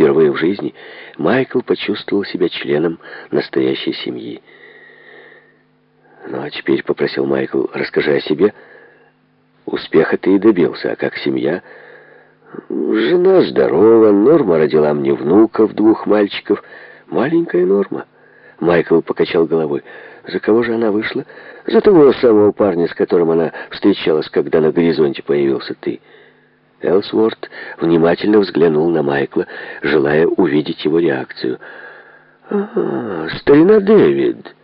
Впервые в жизни Майкл почувствовал себя членом настоящей семьи. «Ну а теперь, — попросил Майкл, — расскажи о себе. Успеха ты и добился, а как семья...» «Жена здорова, Норма родила мне внуков, двух мальчиков. Маленькая Норма». Майкл покачал головой. «За кого же она вышла?» «За того самого парня, с которым она встречалась, когда на горизонте появился ты». Элсворт внимательно взглянул на Майкла, желая увидеть его реакцию. «А, старина Дэвид,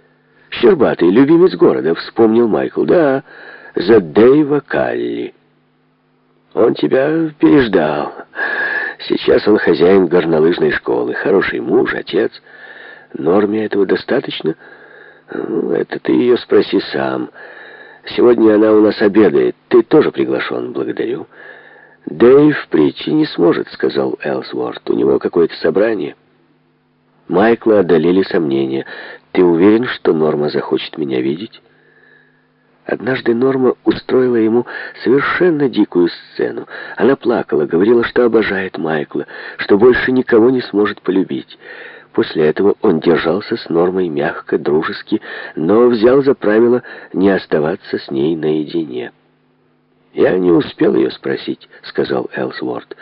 щербатый любимец города», — вспомнил Майкл. «Да, за Дэйва Калли. Он тебя переждал. Сейчас он хозяин горнолыжной школы, хороший муж, отец. Норме этого достаточно? Ну, это ты ее спроси сам. Сегодня она у нас обедает. Ты тоже приглашен, благодарю». «Дэйв прийти не сможет», — сказал Элсворт. «У него какое-то собрание». Майкла одолели сомнения. «Ты уверен, что Норма захочет меня видеть?» Однажды Норма устроила ему совершенно дикую сцену. Она плакала, говорила, что обожает Майкла, что больше никого не сможет полюбить. После этого он держался с Нормой мягко, дружески, но взял за правило не оставаться с ней наедине. «Я не успел ее спросить», — сказал Элсворт.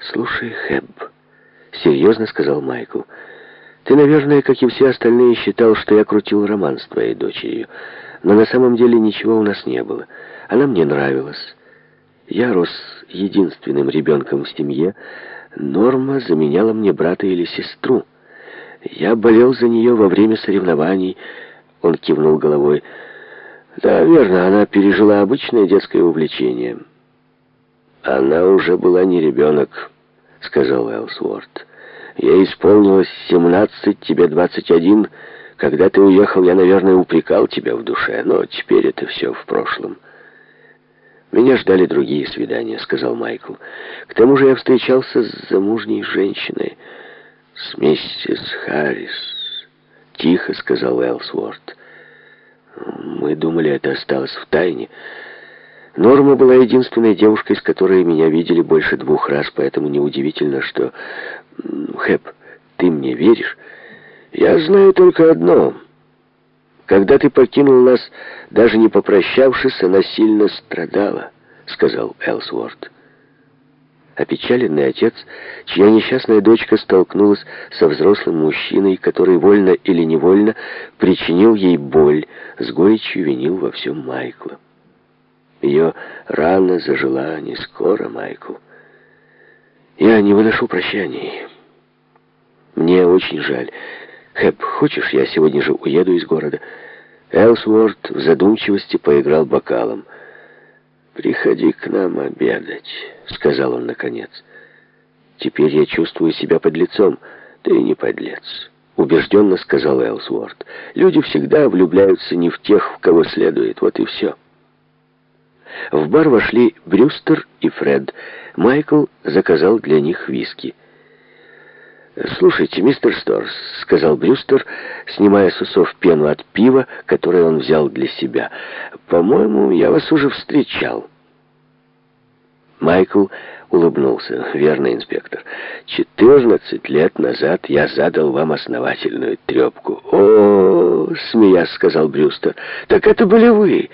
«Слушай, Хэбб», — серьезно сказал Майкл, — «ты, наверное, как и все остальные, считал, что я крутил роман с твоей дочерью, но на самом деле ничего у нас не было. Она мне нравилась. Я рос единственным ребенком в семье. Норма заменяла мне брата или сестру. Я болел за нее во время соревнований». Он кивнул головой. Да, верно, она пережила обычное детское увлечение. Она уже была не ребенок, сказал Элсворт. Ей исполнилось семнадцать, тебе двадцать один. Когда ты уехал, я, наверное, упрекал тебя в душе, но теперь это все в прошлом. Меня ждали другие свидания, сказал Майкл. К тому же я встречался с замужней женщиной, с миссис Харрис. Тихо сказал Элсворт. Мы думали, это осталось в тайне. Норма была единственной девушкой, с которой меня видели больше двух раз, поэтому неудивительно, что... Хэп, ты мне веришь? Я знаю только одно. Когда ты покинул нас, даже не попрощавшись, она сильно страдала, сказал Элсворт. Опечаленный отец, чья несчастная дочка столкнулась со взрослым мужчиной, который вольно или невольно причинил ей боль, с горечью винил во всем Майкла. Ее рана зажила не скоро, Майкл. Я не выношу прощаний. Мне очень жаль. Хэп, хочешь, я сегодня же уеду из города? Элсворт в задумчивости поиграл бокалом. «Приходи к нам обедать», — сказал он наконец. «Теперь я чувствую себя подлецом. Ты не подлец», — убежденно сказал Элсворт. «Люди всегда влюбляются не в тех, в кого следует. Вот и все». В бар вошли Брюстер и Фред. Майкл заказал для них виски. «Слушайте, мистер Сторс», — сказал Брюстер, снимая с усов пену от пива, которое он взял для себя, — «по-моему, я вас уже встречал». Майкл улыбнулся. «Верно, инспектор. Четырнадцать лет назад я задал вам основательную трепку». «О, — смеясь сказал Брюстер, — так это были вы.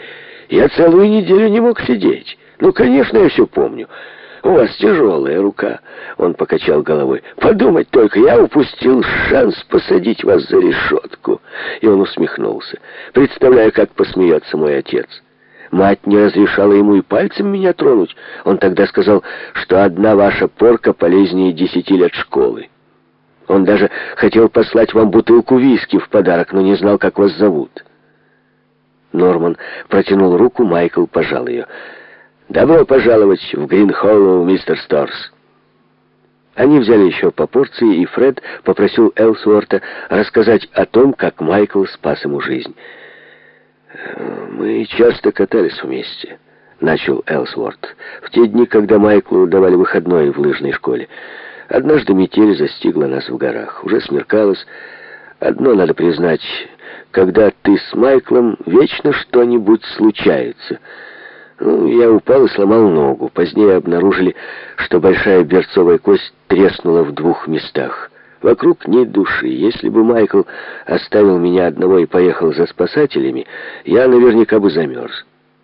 Я целую неделю не мог сидеть. Ну, конечно, я все помню». «У вас тяжелая рука», — он покачал головой. «Подумать только, я упустил шанс посадить вас за решетку». И он усмехнулся. «Представляю, как посмеется мой отец». Мать не разрешала ему и пальцем меня тронуть. Он тогда сказал, что одна ваша порка полезнее десяти лет школы. Он даже хотел послать вам бутылку виски в подарок, но не знал, как вас зовут. Норман протянул руку, Майкл пожал ее. «Добро пожаловать в Гринхоллоу, мистер Сторс». Они взяли еще по порции, и Фред попросил Элсуорта рассказать о том, как Майкл спас ему жизнь. «Мы часто катались вместе», — начал Элсворт, «в те дни, когда Майклу давали выходной в лыжной школе. Однажды метель застигла нас в горах. Уже смеркалось. Одно надо признать, когда ты с Майклом, вечно что-нибудь случается». Ну, я упал и сломал ногу. Позднее обнаружили, что большая берцовая кость треснула в двух местах. Вокруг ни души. Если бы Майкл оставил меня одного и поехал за спасателями, я наверняка бы замерз.